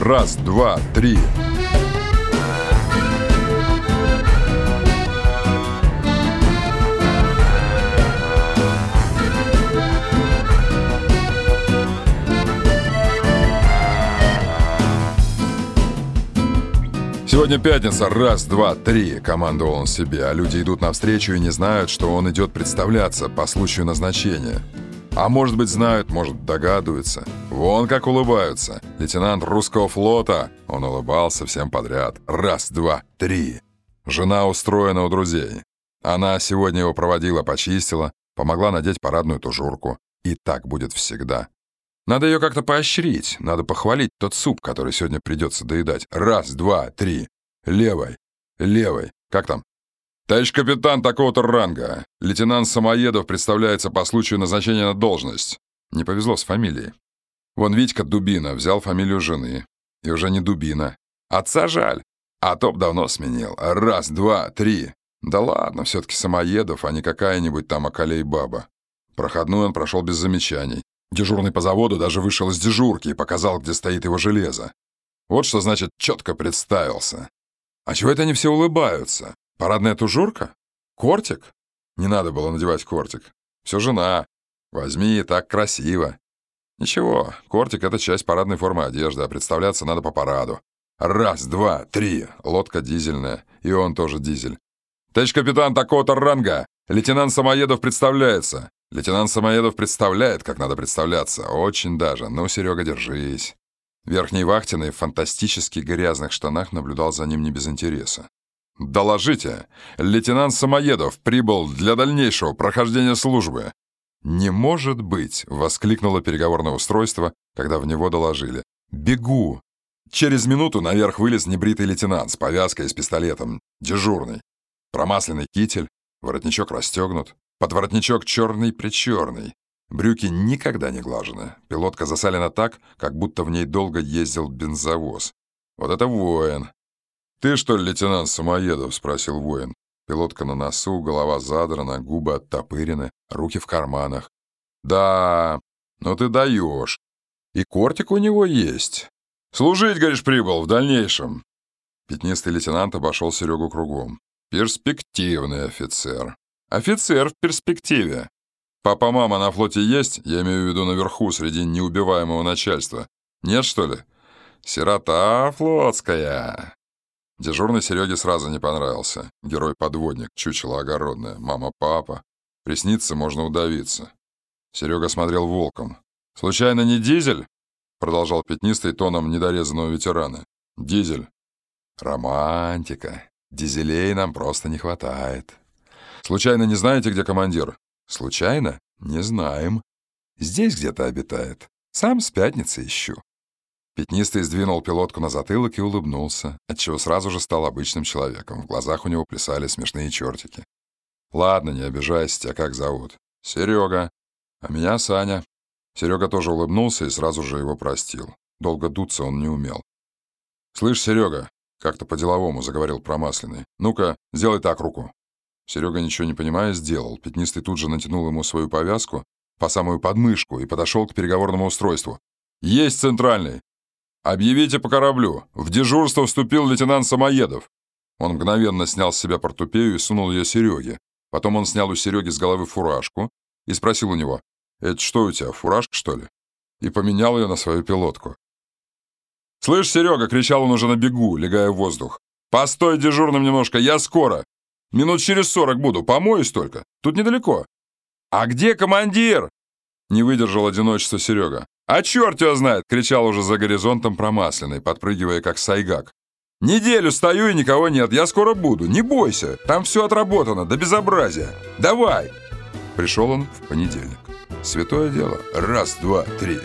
Раз, два, три. Сегодня пятница, раз, два, три, командовал он себе, а люди идут навстречу и не знают, что он идет представляться по случаю назначения. А может быть знают, может догадываются. Вон как улыбаются. Лейтенант русского флота. Он улыбался всем подряд. Раз, два, три. Жена устроена у друзей. Она сегодня его проводила, почистила, помогла надеть парадную тужурку. И так будет всегда. Надо ее как-то поощрить, надо похвалить тот суп, который сегодня придется доедать. Раз, два, три. Левой, левой. Как там? Товарищ капитан такого-то ранга. Лейтенант Самоедов представляется по случаю назначения на должность. Не повезло с фамилией. Вон Витька Дубина взял фамилию жены. И уже не Дубина. Отца жаль. А топ давно сменил. Раз, два, три. Да ладно, все-таки Самоедов, а не какая-нибудь там околей баба. Проходной он прошел без замечаний. Дежурный по заводу даже вышел из дежурки и показал, где стоит его железо. Вот что значит четко представился. А чего это они все улыбаются? Парадная тужурка? Кортик? Не надо было надевать кортик. Все жена. Возьми, так красиво. Ничего, кортик — это часть парадной формы одежды, а представляться надо по параду. Раз, два, три. Лодка дизельная. И он тоже дизель. Товарищ капитан такого-то ранга. Лейтенант Самоедов представляется. Лейтенант Самоедов представляет, как надо представляться. Очень даже. Ну, Серега, держись. Верхний Вахтенный в фантастически грязных штанах наблюдал за ним не без интереса. «Доложите! Лейтенант Самоедов прибыл для дальнейшего прохождения службы!» «Не может быть!» — воскликнуло переговорное устройство, когда в него доложили. «Бегу!» Через минуту наверх вылез небритый лейтенант с повязкой и с пистолетом, дежурный. Промасленный китель, воротничок расстегнут, Подворотничок черный-причерный. Брюки никогда не глажены. Пилотка засалена так, как будто в ней долго ездил бензовоз. Вот это воин. «Ты, что ли, лейтенант Самоедов?» — спросил воин. Пилотка на носу, голова задрана, губы оттопырены, руки в карманах. «Да, ну ты даешь. И кортик у него есть. Служить, говоришь, прибыл в дальнейшем». Пятнистый лейтенант обошел Серегу кругом. «Перспективный офицер. Офицер в перспективе. Папа-мама на флоте есть, я имею в виду наверху, среди неубиваемого начальства. Нет, что ли? Сирота флотская. Дежурный Сереге сразу не понравился. Герой-подводник, чучело огородное, мама-папа. Ресницы можно удавиться. Серега смотрел волком. «Случайно не дизель?» Продолжал пятнистый тоном недорезанного ветерана. «Дизель. Романтика. Дизелей нам просто не хватает». Случайно не знаете, где командир? Случайно? Не знаем. Здесь где-то обитает. Сам с пятницы ищу. Пятнистый сдвинул пилотку на затылок и улыбнулся, отчего сразу же стал обычным человеком. В глазах у него плясали смешные чертики. «Ладно, не обижайся, тебя как зовут?» «Серега. А меня Саня». Серега тоже улыбнулся и сразу же его простил. Долго дуться он не умел. «Слышь, Серега», — как-то по-деловому заговорил промасленный, «ну-ка, сделай так руку». Серега, ничего не понимая, сделал. Пятнистый тут же натянул ему свою повязку по самую подмышку и подошел к переговорному устройству. «Есть центральный! Объявите по кораблю! В дежурство вступил лейтенант Самоедов!» Он мгновенно снял с себя портупею и сунул ее Сереге. Потом он снял у Сереги с головы фуражку и спросил у него, «Это что у тебя, фуражка, что ли?» И поменял ее на свою пилотку. «Слышь, Серега!» — кричал он уже на бегу, легая в воздух. «Постой дежурным немножко, я скоро!» Минут через сорок буду, помоюсь только. Тут недалеко». «А где командир?» Не выдержал одиночество Серега. «А черт его знает!» — кричал уже за горизонтом промасленный, подпрыгивая как сайгак. «Неделю стою и никого нет, я скоро буду, не бойся, там все отработано, до безобразия. Давай!» Пришел он в понедельник. Святое дело. Раз, два, три.